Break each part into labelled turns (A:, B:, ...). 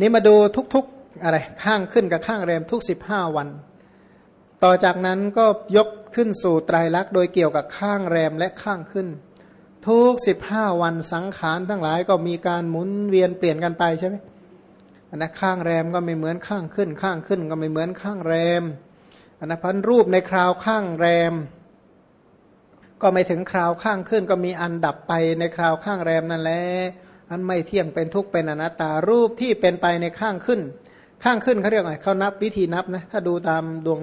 A: นี่มาดูทุกๆอะไรข้างขึ้นกับข้างแรมทุกสิบห้าวัน ต่อจากนั้นก็ยกขึ้นสู่ไตรลักษณ์โดยเกี่ยวกับข้างแรมและข้างขึ้น ทุกสิบห้าวันสังขารทั้งหลายก็มีการหมุนเวียนเปลี่ยนกันไปใช่ไหมอันนะข้างแรมก็ไม่เหมือนข้างขึ้น ข้างขึ้นก็ไม่เหมือนข้างแรมอันนะพันรูปในคราวข้างแรม ก็ไม่ถึงคราวข้างขึ้นก็มีอันดับไปในคราวข้างแรมนั่นแหละ อันไม่เที่ยงเป็นทุกข์เป็นอนัตตารูปที่เป็นไปในข้างขึ้น ข้างขึ้นเขาเรียกอะไรเขานับวิธีนับนะถ้าดูตามดวง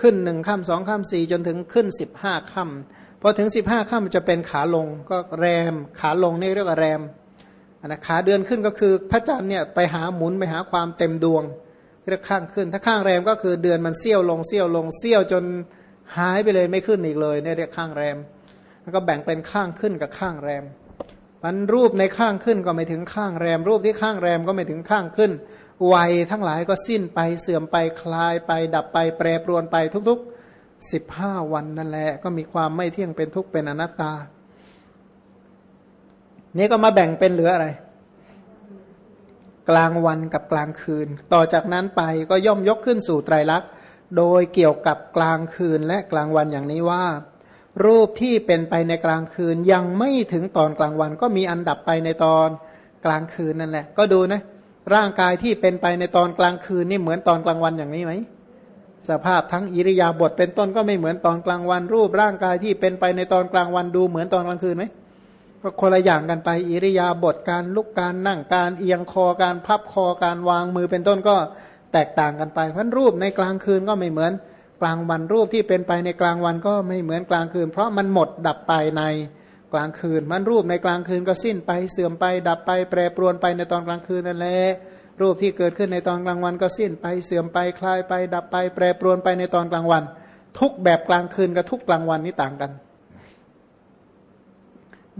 A: ขึ้นหนึ่งข้ามสองข้ามสี่จนถึงขึ้นสิบห้าข้ามพอถึงสิบห้าข้ามจะเป็นขาลงก็แรม ขาลงนี่เรียกว่าแรมนะขาเดือนขึ้นก็คือพระจันทร์เนี่ยไปหาหมุนไปหาความเต็มดวงเรียกข้างขึ้น ถ้าข้างแรมก็คือเดือนมันเซี่ยวลงเซี่ยวลงเซี่ยวจนหายไปเลยไม่ขึ้นอีกเลยเนี่ยเรียกข้างแรมแล้วก็แบ่งเป็นข้างขึ้นกับข้างแรม มันรูปในข้างขึ้นก็ไม่ถึงข้างแรม รูปที่ข้างแรมก็ไม่ถึงข้างขึ้น วัยทั้งหลายก็สิ้นไปเสื่อมไปคลายไป ดับไป แปรปรวนไปทุกๆสิบห้าวันนั่นแหละก็มีความไม่เที่ยงเป็นทุกข์เป็นอนัตตา นี่ก็มาแบ่งเป็นเหลืออะไร กลางวันกับกลางคืน ต่อจากนั้นไปก็ย่อมยกขึ้นสู่ไตรลักษณ์โดยเกี่ยวกับกลางคืนและกลางวันอย่างนี้ว่า รูปที่เป็นไปในกลางคืนยังไม่ถึงตอนกลางวัน ก็มีอันดับไปในตอนกลางคืนนั่นแหละ ก็ดูนะ ร่างกายที่เป็นไปในตอนกลางคืนนี่เหมือนตอนกลางวันอย่างนี้ไหมสภาพทั้งอิริยาบถเป็นต้นก็ไม่เหมือนตอนกลางวัน รูปร่างกายที่เป็นไปในตอนกลางวันดูเหมือนตอนกลางคืนไหมก็คนละอย่างกันไปอิริยาบถการลุกการนั่งการเอียงคอการพับคอการวางมือเป็นต้นก็แตกต่างกันไปเพราะรูปในกลางคืนก็ไม่เหมือน กลางวันรูปที่เป็นไปในกลางวันก็ไม่เหมือนกลางคืน เพราะมันหมดดับไปในกลางคืน มันรูปในกลางคืนก็สิ้นไปเสื่อมไป ดับไป แปรปรวนไปในตอนกลางคืนนั่นแหละรูปที่เกิดขึ้นในตอนกลางวันก็สิ้นไปเสื่อมไปคลายไป ดับไป แปรปรวนไปในตอนกลางวัน ทุกแบบกลางคืนกับทุกกลางวันนี่ต่างกัน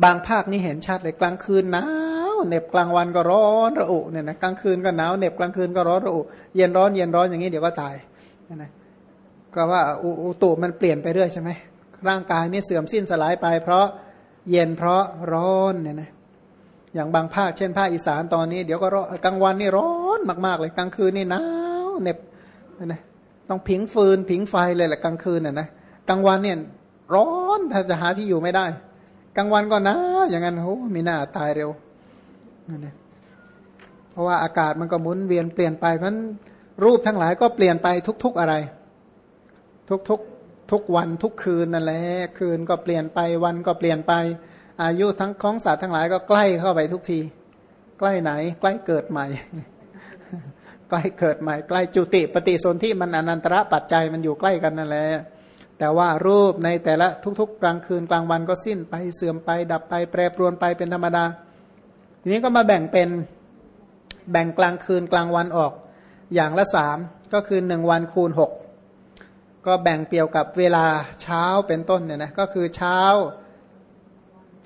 A: บางภาคนี่เห็นชัดเลยกลางคืนหนาวเหน็บกลางวันก็ร้อนระอุเนี่ยนะกลางคืนก็หนาวเหน็บกลางคืนก็ร้อนระอุเย็นร้อนเย็นร้อนอย่างนี้เดี๋ยวก็ตายนะ ก็ว่าอุตุมันเปลี่ยนไปเรื่อยใช่ไหมร่างกายนี่เสื่อมสิ้นสลายไป เพราะเย็นเพราะร้อนเนี่ยนะอย่างบางภาคเช่นภาคอีสานตอนนี้เดี๋ยวก็ร้อนกลางวันนี่ร้อนมาก ๆ เลยกลางคืนนี่หนาวเหน็บนะต้องผิงฟืนผิงไฟเลยแหละกลางคืนน่ะนะกลางวันเนี่ยร้อนถ้าจะหาที่อยู่ไม่ได้ กลางวันก็หนาวอย่างนั้นโอ้มีหน้าตายเร็วนั่นเองเพราะว่าอากาศมันก็หมุนเวียนเปลี่ยนไปเพราะรูปทั้งหลายก็เปลี่ยนไปทุก ๆอะไร ทุกทุกทุกวันทุกคืนนั่นแหละคืนก็เปลี่ยนไปวันก็เปลี่ยนไป อายุทั้งของสัตว์ทั้งหลายก็ใกล้เข้าไปทุกที ใกล้ไหน ใกล้เกิดใหม่ ใกล้เกิดใหม่ ใกล้จุติปฏิสนธิมันอนันตระปัจจัยมันอยู่ใกล้กันนั่นแหละแต่ว่ารูปในแต่ละทุก ๆ กลางคืนกลางวันก็สิ้นไปเสื่อมไป ดับไป แปรปรวนไปเป็นธรรมดา ทีนี้ก็มาแบ่งเป็นแบ่งกลางคืนกลางวันออกอย่างละสามก็คือหนึ่งวันคูณหก ก็แบ่งเกี่ยวกับเวลาเช้าเป็นต้นเนี่ยนะก็คือเช้า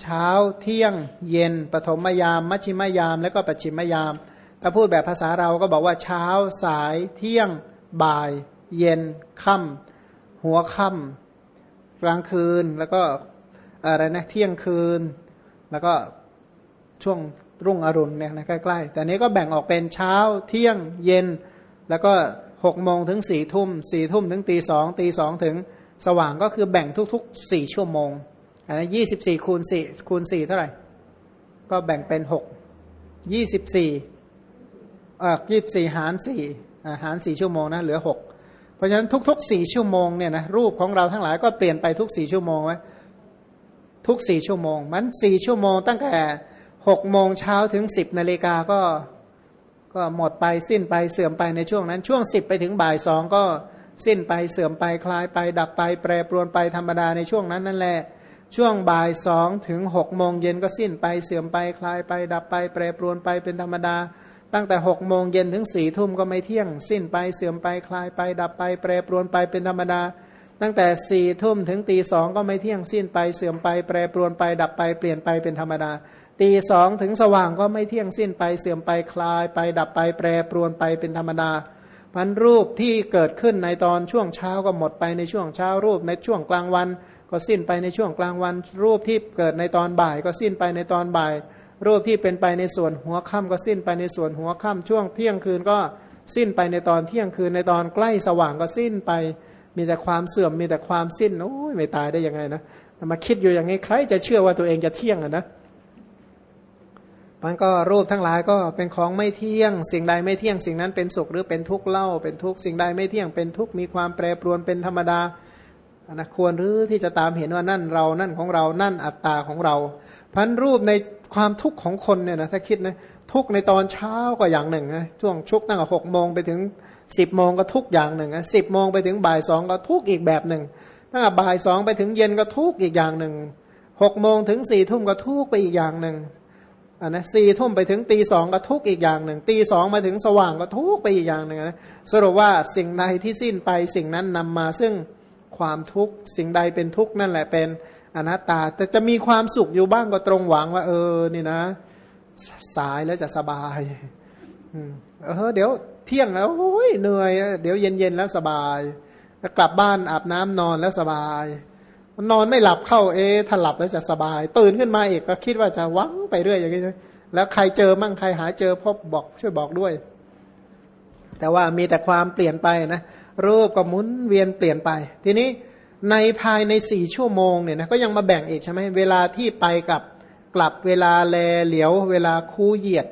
A: เช้าเที่ยงเย็น ปฐมยาม มัชิมยาม แล้วก็ปัจฉิมยาม ถ้าพูดแบบภาษาเราก็บอกว่าเช้าสายเที่ยงบ่าย เย็นค่ำหัวค่ำกลางคืนแล้วก็อะไรนะเที่ยงคืน แล้วก็ช่วงรุ่งอรุณเนี่ยนะใกล้ๆ แต่นี้ก็แบ่งออกเป็นเช้าเที่ยงเย็นแล้วก็ หกโมงถึงสี่ทุ่มสี่ทุ่มถึงตีสองตีสองถึงสว่างก็คือแบ่งทุกๆสี่ชั่วโมงอันนี้ยี่สิบสี่คูณสี่คูณสี่เท่าไหร่ ก็แบ่งเป็นหกยี่สิบสี่เอ่อยี่สิบสี่หารสี่หารสี่ชั่วโมงนะเหลือหกเพราะฉะนั้นทุกๆสี่ชั่วโมงเนี่ยนะรูปของเราทั้งหลายก็เปลี่ยนไปทุกสี่ชั่วโมงไว้ทุกสี่ชั่วโมง มันสี่ชั่วโมงตั้งแต่หกโมงเช้าถึงสิบนาฬิกาก็ ก็หมดไปสิ้นไปเสื่อมไปในช่วงนั้น ช่วงสิบไปถึงบ่ายสองก็สิ้นไปเสื่อมไปคลายไป ดับไป แปรปรวนไปธรรมดาในช่วงนั้นนั่นแหละช่วงบ่ายสองถึงหกโมงเย็นก็สิ้นไปเสื่อมไปคลายไป ดับไป แปรปรวนไปเป็นธรรมดา ตั้งแต่หกโมงเย็นถึงสี่ทุ่มก็ไม่เที่ยง สิ้นไปเสื่อมไปคลายไป ดับไป แปรปรวนไปเป็นธรรมดา ตั้งแต่สี่ทุ่มถึงตีสองก็ไม่เที่ยงสิ้นไปเสื่อมไป แปรปรวนไป ดับไปเปลี่ยนไปเป็นธรรมดา ตีสองถึงสว่างก็ไม่เที่ยงสิ้นไปเสื่อมไปคลายไปดับไปแปรปรวนไปเป็นธรรมดาพันรูปที่เกิดขึ้นในตอนช่วงเช้าก็หมดไปในช่วงเช้ารูปในช่วงกลางวัน ก็สิ้นไปในช่วงกลางวัน รูปที่เกิดในตอนบ่ายก็สิ้นไปในตอนบ่าย รูปที่เป็นไปในส่วนหัวค่ำก็สิ้นไปในส่วนหัวค่ำช่วงเที่ยงคืนก็สิ้นไปในตอนเที่ยงคืนในตอนใกล้สว่างก็สิ้นไป มีแต่ความเสื่อมมีแต่ความสิ้นโอ้ยไม่ตายได้ยังไงนะมาคิดอยู่อย่างนี้ใครจะเชื่อว่าตัวเองจะเที่ยงอะนะ มันก็รูปทั้งหลายก็เป็นของไม่เที่ยง สิ่งใดไม่เที่ยงสิ่งนั้นเป็นสุขหรือเป็นทุกข์เล่าเป็นทุกข์สิ่งใดไม่เที่ยงเป็นทุกข์มีความแปรปรวนเป็นธรรมดานะควรหรือที่จะตามเห็นว่านั่นเรานั่นของเรานั่นอัตตาของเราพันรูปในความทุกข์ของคนเนี่ยนะถ้าคิดนะทุกข์ในตอนเช้าก็อย่างหนึ่งนะช่วงชุกตั้งแต่หกโมงไปถึงสิบโมงก็ทุกอย่างหนึ่งนะสิบโมงไปถึงบ่ายสองก็ทุกอีกแบบหนึ่งตั้งแต่บ่ายสองไปถึงเย็นก็ทุกอีกอย่างหนึ่งหกโมงถึงสี่ทุ่มก็ทุกไปอีกอย่างหนึ่ง อ่านะสี่ทุ่มไปถึงตีสองก็ทุกอีกอย่างหนึ่งตีสองมาถึงสว่างก็ทุกไปอีกอย่างหนึ่งนะสรุปว่าสิ่งใดที่สิ้นไปสิ่งนั้นนำมาซึ่งความทุกข์สิ่งใดเป็นทุกข์นั่นแหละเป็นอนัตตา แต่จะมีความสุขอยู่บ้างก็ตรงหวังว่า เออนี่นะ สายแล้วจะสบายเออเดี๋ยวเที่ยงแล้วโอ้ยเหนื่อย เดี๋ยวเย็นเย็นแล้วสบาย กลับบ้านอาบน้ำนอนแล้วสบาย นอนไม่หลับเข้าเอ๊ถ้าหลับแล้วจะสบาย ตื่นขึ้นมาอีกก็คิดว่าจะวังไปเรื่อยอย่างนี้แล้วใครเจอมั่งใครหาเจอพบบอกช่วยบอกด้วย แต่ว่ามีแต่ความเปลี่ยนไปนะรูปก็หมุนเวียนเปลี่ยนไป ทีนี้ในภายในสี่ชั่วโมงเนี่ยนะก็ยังมาแบ่งอีกใช่ไหมเวลาที่ไปกับกลับเวลาแลเหลียว เวลาคู่เหยียด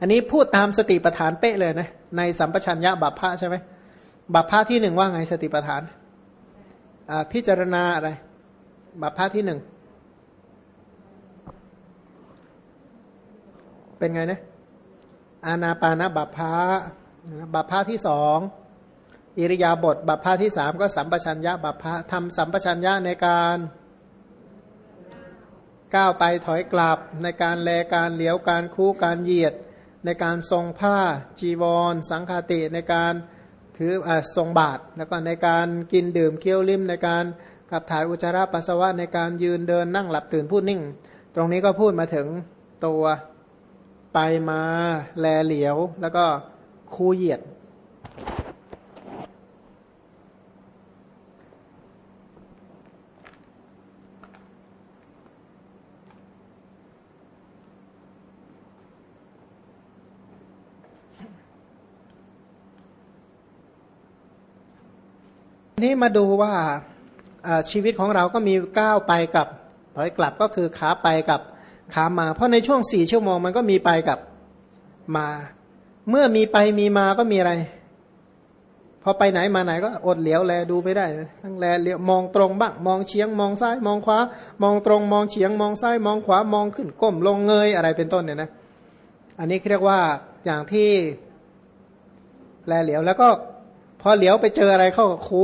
A: อันนี้พูดตามสติปัฏฐานเป๊ะเลยนะในสัมปชัญญะบัพพะใช่ไหมบัพพะที่หนึ่งว่าไงสติปัฏฐาน พิจารณาอะไรบัพพะที่หนึ่ง เป็นไงนะอานาปานาบัพพะบัพพะที่สองอิริยาบถบัพพะที่สามก็สัมปชัญญะบัพพะทำสัมปชัญญะในการก้าวไปถอยกลับในการแลการเหลียวการคู่การเหยียด ในการทรงผ้าจีวร สังฆาติในการ ถืออทรงบาทแล้วก็ในการกินดื่มเคี้ยวลิ้มในการขับถ่ายอุจจาระปัสสาวะในการยืนเดินนั่งหลับตื่นพูดนิ่ง ตรงนี้ก็พูดมาถึงตัวไปมาแลเหลียว แล้วก็คูเหยียด นี้มาดูว่าชีวิตของเราก็มีก้าวไปกับถอยกลับก็คือขาไปกับขามา เพราะในช่วงสี่ชั่วโมงมันก็มีไปกับมา เมื่อมีไปมีมาก็มีอะไร พอไปไหนมาไหนก็อดเหลียวแลดูไม่ได้ทั้งแลเลียวมองตรงบ้างมองเฉียงมองซ้าย มองขวามองตรง มองเฉียงมองซ้าย มองขวามองขึ้นก้มลงเงยอะไรเป็นต้นเนี่ยนะ อันนี้เรียกว่าอย่างที่แลเหลียวแล้วก็ พอเหลียวไปเจออะไรเข้ากับคู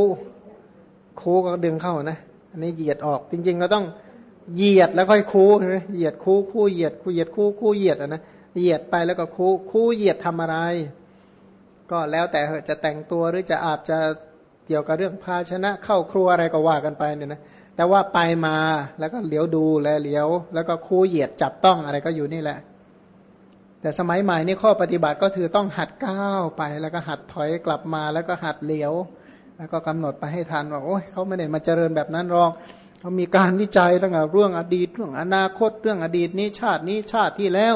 A: คูก็ดึงเข้านะอันนี้เหยียดออก จริง ๆ ก็ต้องเหยียดแล้วค่อยคูใช่ไหมเหยียดคูคู่เหยียดคูเหยียดคูคู่เหยียดอะนะเหยียดไปแล้วก็คูคูเหยียดทำอะไร ก็แล้วแต่จะแต่งตัวหรือจะอาบจะเกี่ยวกับเรื่องภาชนะเข้าครัวอะไรก็ว่ากันไปเนี่ยนะแต่ว่าไปมาแล้วก็เหลียวดูแลเหลียว แล้วก็คูเหยียดจับต้องอะไรก็อยู่นี่แหละ แต่สมัยใหม่นี่ข้อปฏิบัติก็คือต้องหัดก้าวไป แล้วก็หัดถอยกลับมา แล้วก็หัดเลี้ยว แล้วก็กำหนดไปให้ทันว่าโอ้ยเขาไม่ได้มาเจริญแบบนั้นหรอกเขามีการวิจัยตั้งแต่เรื่องอดีตเรื่องอนาคตเรื่องอดีตนี้ชาตินี้ชาติที่แล้ว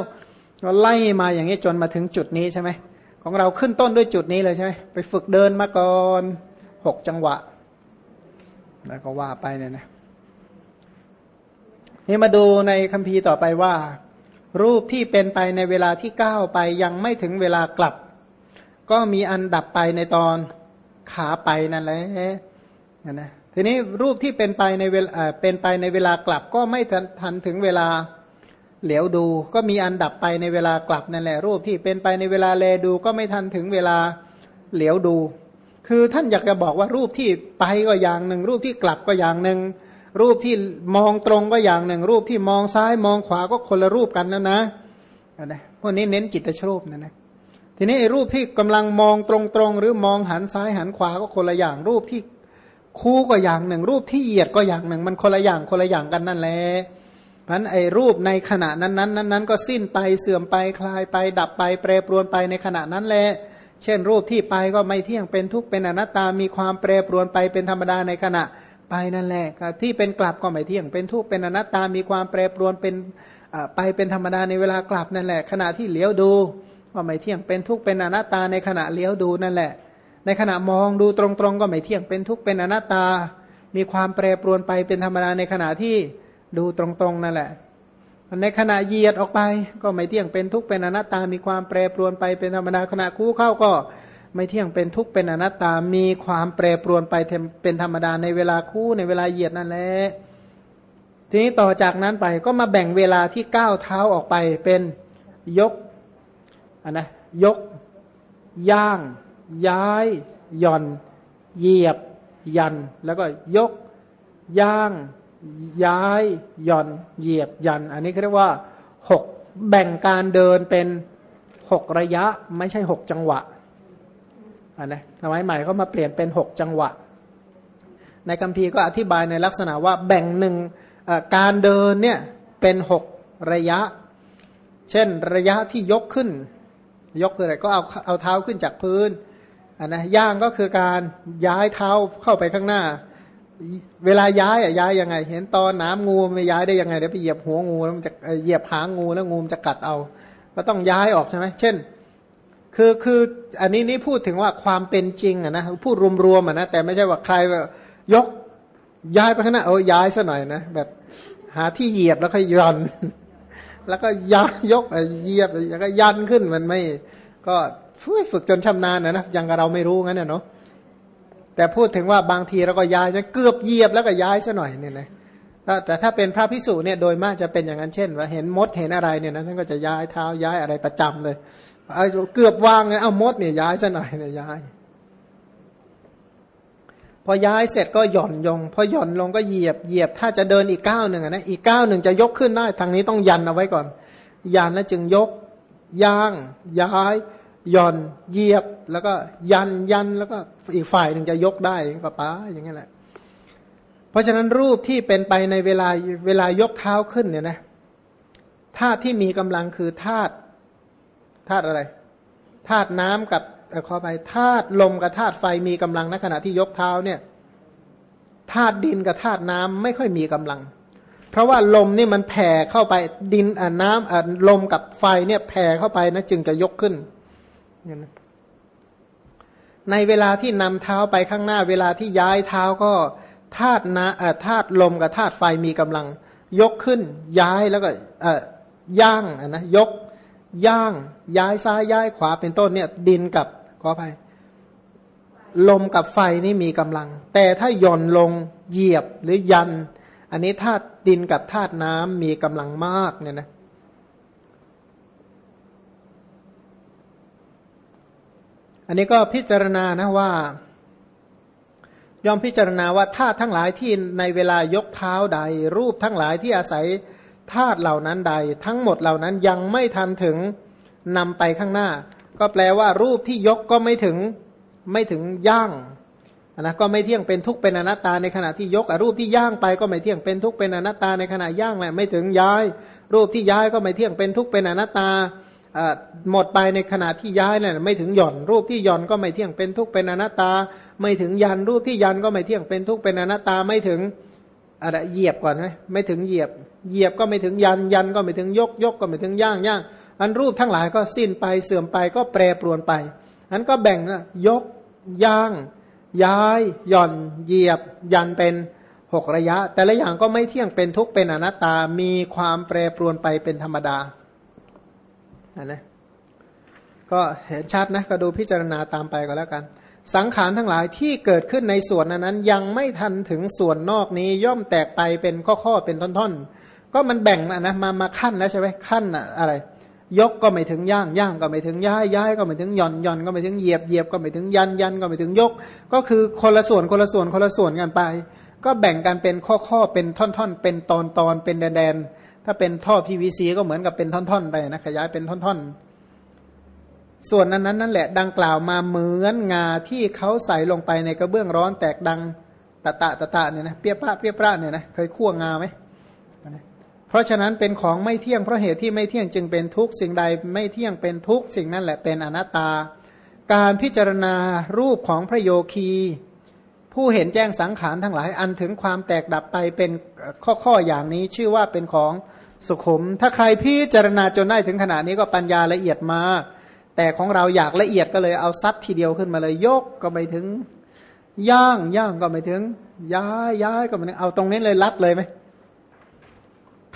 A: เราไล่มาอย่างนี้จนมาถึงจุดนี้ใช่ไหมของเราขึ้นต้นด้วยจุดนี้เลยใช่ไหมไปฝึกเดินมาก่อนหกจังหวะ แล้วก็ว่าไปเนี่ยนะนี่มาดูในคัมภีร์ต่อไปว่า รูปที่เป็นไปในเวลาที่ก้าวไปยังไม่ถึงเวลากลับ ก็มีอันดับไปในตอนขาไปนั่นแหละนะทีนี้รูปที่เป็นไปในเวลาเป็นไปในเวลากลับ ก็ไม่ทันถึงเวลาเหลียวดู ก็มีอันดับไปในเวลากลับนั่นแหละ รูปที่เป็นไปในเวลาแลดู ก็ไม่ทันถึงเวลาเหลียวดู คือท่านอยากจะบอกว่ารูปที่ไปก็อย่างหนึ่งรูปที่กลับก็อย่างหนึ่ง รูปที่มองตรงก็อย่างหนึ่ง รูปที่มองซ้ายมองขวาก็คนละรูปกันนะนะนะพวกนี้เน้นจิตชรูปนะนะทีนี้ไอ้รูปที่กำลังมองตรงๆ หรือมองหันซ้ายหันขวาก็คนละอย่าง รูปที่คู่ก็อย่างหนึ่ง รูปที่เหยียดก็อย่างหนึ่ง มันคนละอย่างคนละอย่างกันนั่นแหละเพราะไอ้รูปในขณะนั้นนั้นนั้นก็สิ้นไปเสื่อมไปคลายไป ดับไปแปรปรวนไปในขณะนั้นแหละเช่น รูปที่ไปก็ไม่เที่ยงเป็นทุกข์เป็นอนัตตามีความแปรปรวนไปเป็นธรรมดาในขณะ ไปนั่นแหละที่เป็นกลับก็ไม่เที่ยง เป็นทุกข์เป็นอนัตตามีความแปรปรวนเป็นไปเป็นธรรมดาในเวลากลับนั่นแหละ ขณะที่เลี้ยวดูก็ไม่เที่ยงเป็นทุกข์เป็นอนัตตาในขณะเลี้ยวดูนั่นแหละ ในขณะมองดูตรงๆ ก็ไม่เที่ยงเป็นทุกข์เป็นอนัตตา มีความแปรปรวนไปเป็นธรรมดาในขณะที่ดูตรงๆนั่นแหละในขณะเหยียดออกไปก็ไม่เที่ยงเป็นทุกข์เป็นอนัตตา มีความแปรปรวนไปเป็นธรรมดาขณะคู่เข้าก็ ไม่เที่ยงเป็นทุกข์เป็นอนัตตา มีความแปรปรวนไปเป็นธรรมดาในเวลาคู่ในเวลาเหยียดนั่นแหละทีนี้ต่อจากนั้นไปก็มาแบ่งเวลาที่ก้าวเท้าออกไปเป็นยกนนะยก ย่าง ย้ายหย่อน เหยียบ ยัน แล้วก็ยก ย่าง ย้ายหย่อน เหยียบยัน อันนี้เรียกว่าหกแบ่งการเดินเป็นหกระยะ ไม่ใช่หกจังหวะ อันนะสมัยใหม่เขามาเปลี่ยนเป็นหกจังหวะ ในคัมภีร์ก็อธิบายในลักษณะว่าแบ่งหนึ่งการเดินเนี่ยเป็นหกระยะ เช่นระยะที่ยกขึ้น ยกคืออะไรก็เอาเอาเท้าขึ้นจากพื้นอันนะย่างก็คือการย้ายเท้าเข้าไปข้างหน้า เวลาย้ายอะย้ายยังไง เห็นตอนน้ำงูไม่ย้ายได้ยังไงเดี๋ยวไปเหยียบหัวงูแล้วมันจะเหยียบหางงูแล้วงูมันจะกัดเอา ก็ต้องย้ายออกใช่ไหมเช่น คือคืออันนี้นี่พูดถึงว่าความเป็นจริงอะนะพูดรวมๆอะนะแต่ไม่ใช่ว่าใครยกย้ายไปข้างหน้าเอาย้ายซะหน่อยนะแบบหาที่เหยียบแล้วก็ยัน แล้วก็ย้ายยกเหยียบแล้วก็ยันขึ้นมันไม่ ก็ช่วยฝึกจนชำนาญนะนะยังกับเราไม่รู้งั้นเนาะแต่พูดถึงว่าบางทีเราก็ย้ายจะเกือบเหยียบแล้วก็ย้ายซะหน่อยเนี่ยนะแต่ถ้าเป็นพระพิสุเนี่ยโดยมากจะเป็นอย่างนั้นเช่น ว่าเห็นมดเห็นอะไรเนี่ยนะท่านก็จะย้ายเท้าย้ายอะไรประจำเลย เกือบวางเลยเอามดเนี่ยย้ายซะหน่อยเนี่ยย้าย พอย้ายเสร็จก็หย่อนยงพอหย่อนลงก็เหยียบเหยียบถ้าจะเดินอีกก้าวหนึ่งนะอีกก้าวหนึ่งจะยกขึ้นได้ทางนี้ต้องยันเอาไว้ก่อน ยันแล้วจึงยกย่าง ย้ายหย่อนเหยียบแล้วก็ยันยันแล้วก็อีกฝ่ายหนึ่งจะยกได้ป้าป้าอย่างนี้แหละ เพราะฉะนั้นรูปที่เป็นไปในเวลาเวลายกเท้าขึ้นเนี่ยนะธาตุที่มีกำลังคือธาตุ ธาตุอะไรธาตุน้ำกับขอไปธาตุลมกับธาตุไฟมีกำลังในขณะที่ยกเท้าเนี่ยธาตุดินกับธาตุน้ำไม่ค่อยมีกำลัง เพราะว่าลมนี่มันแผ่เข้าไปดินอ่าน้ำอ่าลมกับไฟเนี่ยแผ่เข้าไปนะจึงจะยกขึ้นในเวลาที่นำเท้าไปข้างหน้า เวลาที่ย้ายเท้าก็ธาตุน้ำธาตุลมกับธาตุไฟมีกำลัง ยกขึ้นย้ายแล้วก็ย่างนะยก ย่างย้ายซ้ายย้ายขวาเป็นต้นเนี่ย ดินกับขอไปลมกับไฟนี่มีกำลัง แต่ถ้าหย่อนลงเหยียบหรือยัน อันนี้ธาตุดินกับธาตุน้ำมีกำลังมากเนี่ยนะอันนี้ก็พิจารณานะว่า ยอมพิจารณาว่าธาตุทั้งหลายที่ในเวลายกเท้าใด รูปทั้งหลายที่อาศัย ธาตุเหล่านั้นใด ทั้งหมดเหล่านั้นยังไม่ทันถึงนำไปข้างหน้า ก็แปลว่ารูปที่ยกก็ไม่ถึงไม่ถึงย่างนะก็ไม่เที่ยงเป็นทุกข์เป็นอนัตตาในขณะที่ยกรูปที่ย่างไปก็ไม่เที่ยงเป็นทุกข์เป็นอนัตตาในขณะย่างแหละไม่ถึงย้าย รูปที่ย้ายก็ไม่เที่ยงเป็นทุกข์เป็นอนัตตาหมดไปในขณะที่ย้ายเนี่ยไม่ถึงหย่อน รูปที่หย่อนก็ไม่เที่ยงเป็นทุกข์เป็นอนัตตา ไม่ถึงยันรูปที่ยันก็ไม่เที่ยงเป็นทุกข์เป็นอนัตตาไม่ถึงอะไรเหยียบก่อนไหมไม่ถึงเหยียบ เหยียบก็ไม่ถึงยันยันก็ไม่ถึงยกยกก็ไม่ถึงย่างย่างอันรูปทั้งหลายก็สิ้นไปเสื่อมไปก็แปรปรวนไป อันก็แบ่งยกย่าง ย้ายหย่อน เหยียบ ยันเป็นหกระยะ แต่ละอย่างก็ไม่เที่ยงเป็นทุกเป็นอนัตตามีความแปรปรวนไปเป็นธรรมดาอันนะก็เห็นชัดนะก็ดูพิจารณาตามไปก็แล้วกัน สังขารทั้งหลายที่เกิดขึ้นในส่วนนั้นยังไม่ทันถึงส่วนนอกนี้ย่อมแตกไปเป็นข้อๆเป็นท่อนๆ ก็มันแบ่งนะมามาขั้นแล้วใช่ไหมขั้นอะไร ยกก็ไม่ถึงย่างย่างก็ไม่ถึงย้ายย้ายก็ไม่ถึงย่อนย่อนก็ไม่ถึงเหยียบเหยียบก็ไม่ถึงยันยันก็ไม่ถึงยก ก็คือคนละส่วนคนละส่วนคนละส่วนกันไป ก็แบ่งกันเป็นข้อๆเป็นท่อนๆเป็นตอนๆเป็นแดนๆถ้าเป็นท่อ PVC ก็เหมือนกับเป็นท่อนๆไปนะขยายเป็นท่อนๆ ส่วนนั้นนั่นแหละดังกล่าวมาเหมือนงาที่เขาใส่ลงไปในกระเบื้องร้อนแตกดังตะตะตะตะเนี่ยนะเปี้ยป้าเปี้ยป้าเนี่ยนะเคยคั่วงาไหม เพราะฉะนั้นเป็นของไม่เที่ยงเพราะเหตุที่ไม่เที่ยงจึงเป็นทุกสิ่งใดไม่เที่ยงเป็นทุกสิ่งนั่นแหละเป็นอนัตตา การพิจารณารูปของพระโยคี ผู้เห็นแจ้งสังขารทั้งหลายอันถึงความแตกดับไปเป็นข้อข้ออย่างนี้ชื่อว่าเป็นของสุขุม ถ้าใครพิจารณาจนได้ถึงขนาดนี้ก็ปัญญาละเอียดมาก แต่ของเราอยากละเอียดก็เลยเอาซัดทีเดียวขึ้นมาเลยยกก็ไม่ถึง ย่างย่างก็ไม่ถึง ย้ายย้ายก็ไม่ถึงเอาตรงนี้เลยรัดเลยไหม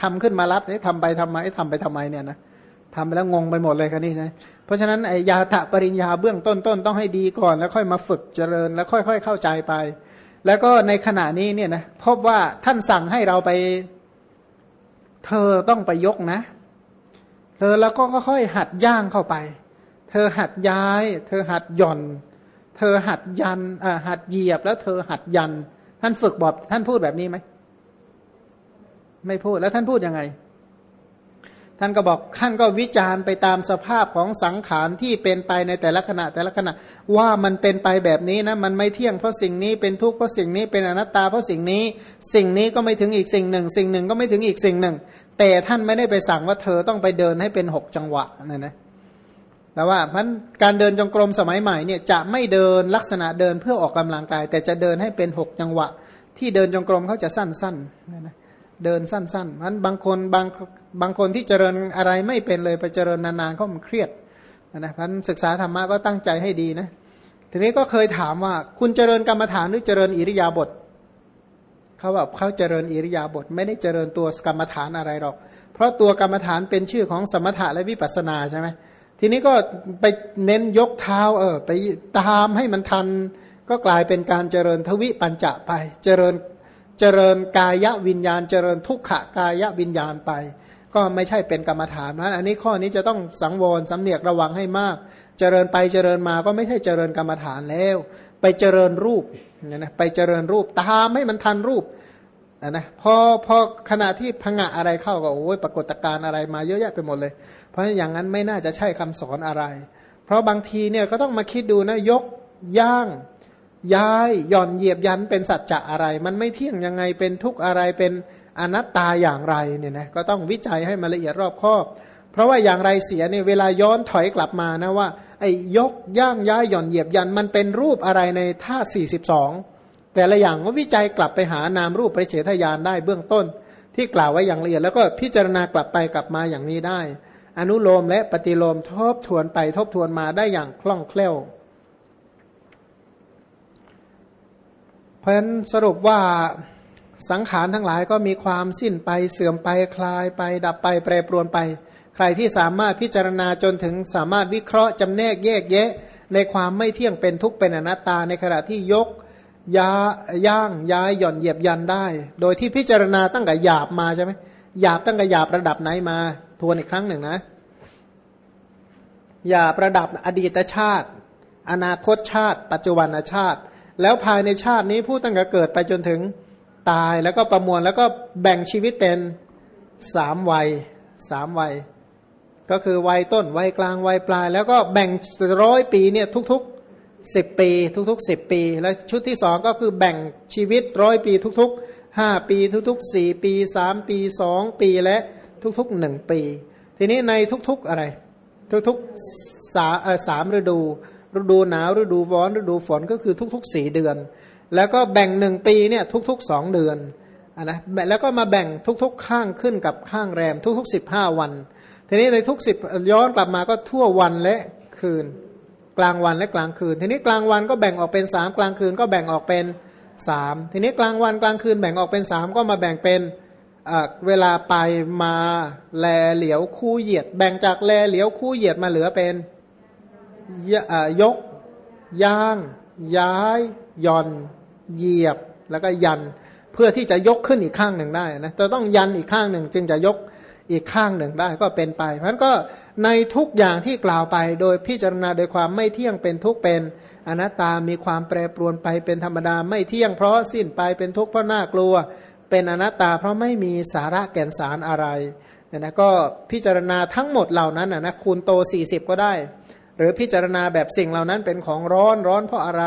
A: ทำขึ้นมารัดเนี่ยทำไปทำไมทำไปทำไมเนี่ยนะทำไปแล้วงงไปหมดเลยคันนี้นะเพราะฉะนั้นไอ้ยาตะปริญญาเบื้องต้นต้นต้องให้ดีก่อน แล้วค่อยมาฝึกเจริญ แล้วค่อย ๆ เข้าใจไป แล้วก็ในขณะนี้เนี่ยนะพบว่าท่านสั่งให้เราไป เธอต้องไปยกนะ เธอแล้วก็ค่อยๆหัดย่างเข้าไป เธอหัดย้าย เธอหัดหย่อน เธอหัดยันอ่าหัดเหยียบแล้วเธอหัดยัน ท่านฝึกบอกท่านพูดแบบนี้ไหม ไม่พูดแล้วท่านพูดยังไง ท่านก็บอกท่านก็วิจารณ์ไปตามสภาพของสังขารที่เป็นไปในแต่ละขณะแต่ละขณะ ว่ามันเป็นไปแบบนี้นะมันไม่เที่ยงเพราะสิ่งนี้เป็นทุกข์เพราะสิ่งนี้เป็นอนัตตาเพราะสิ่งนี้ สิ่งนี้ก็ไม่ถึงอีกสิ่งหนึ่ง สิ่งหนึ่งก็ไม่ถึงอีกสิ่งหนึ่ง แต่ท่านไม่ได้ไปสั่งว่าเธอต้องไปเดินให้เป็นหกจังหวะนะนะแต่ว่ามันการเดินจงกรมสมัยใหม่เนี่ยจะไม่เดินลักษณะเดินเพื่อออกกำลังกาย แต่จะเดินให้เป็นหกจังหวะ ที่เดินจงกรมเขาจะสั้นๆนะนะ เดินสั้นๆมันบางคนบางบางคนที่เจริญอะไรไม่เป็นเลยไปเจริญนานๆก็มันเครียดนะพันศึกษาธรรมะก็ตั้งใจให้ดีนะทีนี้ก็เคยถามว่า คุณเจริญกรรมฐานหรือเจริญอิริยาบถเขาแบบเขาเจริญอิริยาบถไม่ได้เจริญตัวกรรมฐานอะไรหรอก เพราะตัวกรรมฐานเป็นชื่อของสมถะและวิปัสสนาใช่ไหมทีนี้ก็ไปเน้นยกเท้าเออไปตามให้มันทัน ก็กลายเป็นการเจริญทวิปัญจะไป เจริญ เจริญกายวิญญาณ เจริญทุกขกายวิญญาณไป ก็ไม่ใช่เป็นกรรมฐานนะอันนี้ข้อนี้จะต้องสังวรสำเนียกระวังให้มาก เจริญไปเจริญมาก็ไม่ใช่เจริญกรรมฐานแล้ว ไปเจริญรูปเนี่ยนะไปเจริญรูปตามให้มันทันรูปนะพอพอขณะที่พังะอะไรเข้าก็โอ้ยปรากฏการณ์อะไรมาเยอะแยะไปหมดเลย เพราะอย่างนั้นไม่น่าจะใช่คำสอนอะไร เพราะบางทีเนี่ยก็ต้องมาคิดดูนะยกย่าง ย้ายหย่อนเหยียบยันเป็นสัจจะอะไร มันไม่เที่ยงยังไงเป็นทุกอะไรเป็นอนัตตาอย่างไรเนี่ยนะก็ต้องวิจัยให้มันละเอียดรอบคอบ เพราะว่าอย่างไรเสียเนี่ยเวลาย้อนถอยกลับมานะว่าไอ้ยกย่างย้ายหย่อนเหยียบยันมันเป็นรูปอะไรในท่า42แต่ละอย่างก็วิจัยกลับไปหานามรูปไปเฉทยานได้เบื้องต้น ที่กล่าวไว้อย่างละเอียดแล้วก็พิจารณากลับไปกลับมาอย่างนี้ได้ อนุโลมและปฏิโลมทบทวนไปทบทวนมาได้อย่างคล่องแคล่ว เพราะฉะนั้นสรุปว่าสังขารทั้งหลายก็มีความสิ้นไปเสื่อมไปคลายไป ดับไปแปรปรวนไป ใครที่สามารถพิจารณาจนถึงสามารถวิเคราะห์จำแนกแยกแยะ ในความไม่เที่ยงเป็นทุกข์เป็นอนัตตาในขณะที่ยกยาย่างย้ายหย่อนเหยียบยันได้ โดยที่พิจารณาตั้งแต่หยาบมาใช่ไหมหยาบตั้งแต่หยาบระดับไหนมาทวนอีกครั้งหนึ่งนะหยาบระดับอดีตชาติ อนาคตชาติ ปัจจุบันชาติ แล้วภายในชาตินี้ผู้ตั้งแต่เกิดไปจนถึงตายแล้วก็ประมวลแล้วก็แบ่งชีวิตเป็นสามวัยสามวัย ก็คือวัยต้นวัยกลางวัยปลาย แล้วก็แบ่งร้อยปีเนี่ยทุกๆสิบปี ทุกๆสิบปี แล้วชุดที่สองก็คือแบ่งชีวิตร้อยปีทุกๆห้าปีทุกๆสี่ปีสามปีสองปีและทุกๆหนึ่งปี ทีนี้ในทุกๆอะไร ทุกๆสาสามฤดู ฤดูหนาวฤดูร้อนฤดูฝนก็คือทุกๆสี่เดือน แล้วก็แบ่งหนึ่งปีเนี่ยทุกๆสองเดือนอนนะแล้วก็มาแบ่งทุกๆ ข้างขึ้นกับข้างแรม ทุกๆสิบห้าวัน ทีนี้ในทุกสิบย้อนกลับมาก็ทั่ววันและคืน กลางวันและกลางคืน ทีนี้กลางวันก็แบ่งออกเป็นสามกลางคืนก็แบ่งออกเป็นสามทีนี้กลางวันกลางคืนแบ่งออกเป็นสามก็มาแบ่งเป็นเวลาไปมาแลเหลียวคู่เหยียด แบ่งจากแลเหลียวคู่เหยียดมาเหลือเป็น ยก ย่าง ย้ายย่อน เหยียบ แล้วก็ยัน เพื่อที่จะยกขึ้นอีกข้างหนึ่งได้นะจะต้องยันอีกข้างหนึ่ง จึงจะยกอีกข้างหนึ่งได้ก็เป็นไป เพราะนั้นก็ในทุกอย่างที่กล่าวไปโดยพิจารณาโดยความไม่เที่ยงเป็นทุกเป็นอนัตตามีความแปรปรวนไปเป็นธรรมดาไม่เที่ยงเพราะสิ้นไปเป็นทุกข์เพราะน่ากลัว เป็นอนัตตาเพราะไม่มีสาระแก่นสารอะไรนะนะก็พิจารณาทั้งหมดเหล่านั้นนะคูณโต 40 ก็ได้ หรือพิจารณาแบบสิ่งเหล่านั้นเป็นของร้อนร้อนเพราะอะไร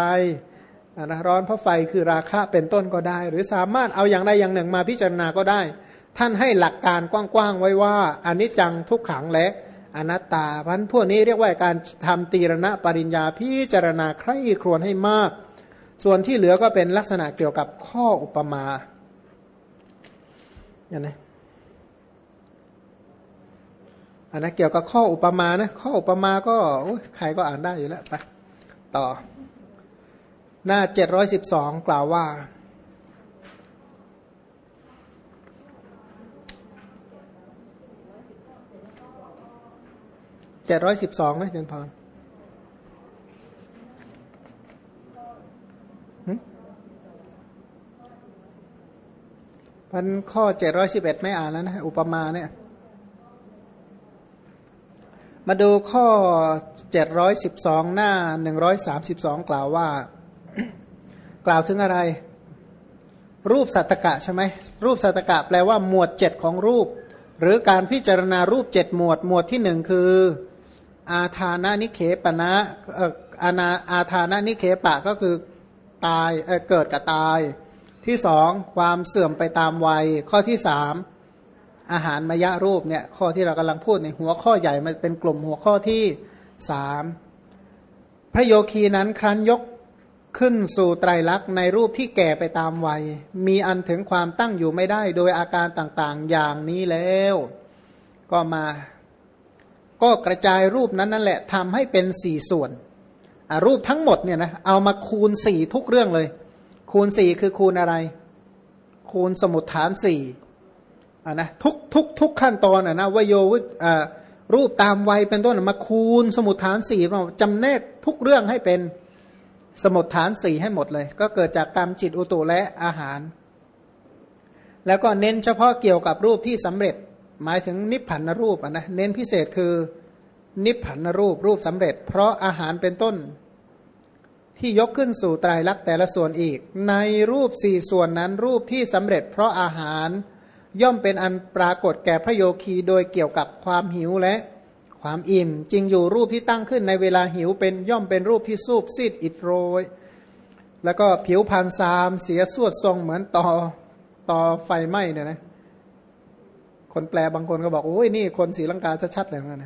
A: นะร้อนเพราะไฟคือราคะเป็นต้นก็ได้ หรือสามารถเอาอย่างใดอย่างหนึ่งมาพิจารณาก็ได้ ท่านให้หลักการกว้างๆไว้ว่าอนิจจังทุกขังและอนัตตาพันพวกนี้เรียกว่าการทำตีรณะปริญญาพิจารณาใคร่ครวญให้มาก ส่วนที่เหลือก็เป็นลักษณะเกี่ยวกับข้ออุปมาอย่างนี้อั นนั้นเกี่ยวกับข้ออุปมานะข้ออุปมาก็ใครก็อ่านได้อยู่แล้วไปต่อ หน้าเจ็ดร้อยสิบสองกล่าวว่า เจ็ดร้อยสิบสองนะเจนพรพันข้อเจ็ดร้อยสิบเอ็ดไม่อ่านแล้วนะ อุปมาเนี่ย มาดูข้อเจ็ดร้อยสิบสองหน้าหนึ่งร้อยสามสิบสองกล่าวว่า กล่าวถึงอะไร รูปสัตตกะใช่ไหมรูปสัตตกะแปลว่าหมวดเจ็ดของรูป หรือการพิจารณารูปเจ็ดหมวด หมวดที่หนึ่งคือ อาทานานิเคปนะอาณาอาทานานิเคปะก็คือตายเเกิดกับตาย ที่สองความเสื่อมไปตามวัย ข้อที่สาม อาหารมยะรูปเนี่ยข้อที่เรากำลังพูดในหัวข้อใหญ่มันเป็นกลุ่มหัวข้อที่สามพระโยคีนั้นครั้นยกขึ้นสู่ไตรลักษณ์ในรูปที่แก่ไปตามวัย มีอันถึงความตั้งอยู่ไม่ได้โดยอาการต่างๆอย่างนี้แล้ว ก็มา ก็กระจายรูปนั้นนั่นแหละทำให้เป็นสี่ส่วนรูปทั้งหมดเนี่ยนะเอามาคูณสี่ทุกเรื่องเลย คูณสี่คือคูณอะไร คูณสมุดฐานสี่ อ่านะทุกทุกทุกขั้นตอนอะนะวโยวิอ่ารูปตามวัยเป็นต้นมาคูณสมุดฐานสี่เราจำแนกทุกเรื่องให้เป็นสมุดฐานสี่ให้หมดเลย ก็เกิดจากกรรมจิตอุตุและอาหาร แล้วก็เน้นเฉพาะเกี่ยวกับรูปที่สำเร็จ หมายถึงนิพพานรูปนะเน้นพิเศษคือนิพพานรูปรูปสำเร็จ เพราะอาหารเป็นต้น ที่ยกขึ้นสู่ไตรลักษณ์แต่ละส่วนอีก ในรูปสี่ส่วนนั้นรูปที่สำเร็จ เพราะอาหาร ย่อมเป็นอันปรากฏแก่พระโยคีโดยเกี่ยวกับความหิวและความอิ่ม จริงอยู่รูปที่ตั้งขึ้นในเวลาหิวเป็นย่อมเป็นรูปที่สูบซีดอิดโรย แล้วก็ผิวพันซามเสียสวดทรงเหมือนต่อต่อไฟไหม้เนี่ยนะคนแปลบางคนก็บอกโอ้ยนี่คนสีลังกาชัดๆเลยเหมือนกัน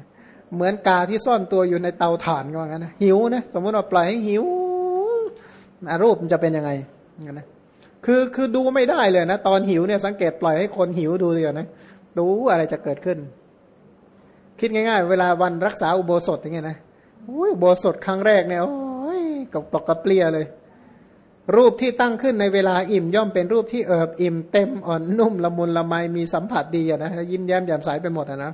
A: เหมือนกาที่ซ่อนตัวอยู่ในเตาถ่านก็ว่างั้นนะหิวนะสมมติว่าปล่อยให้หิวอารูปมันจะเป็นยังไงงั้นนะ คือคือดูไม่ได้เลยนะ ตอนหิวเนี่ยสังเกตปล่อยให้คนหิวดูดีกว่านะดูอะไรจะเกิดขึ้น คิดง่าย ๆ เวลาวันรักษาอุโบสถอย่างเงี้ยนะอุ้ยอุโบสถครั้งแรกเนี่ยโอ้ยกับปกกระเปลี่ยเลย รูปที่ตั้งขึ้นในเวลาอิ่มย่อมเป็นรูปที่เอิบอิ่มเต็มอ่อนนุ่มละมุนละไมมีสัมผัสดีนะยิ้มแย้มแจ่มใสไปหมดนะ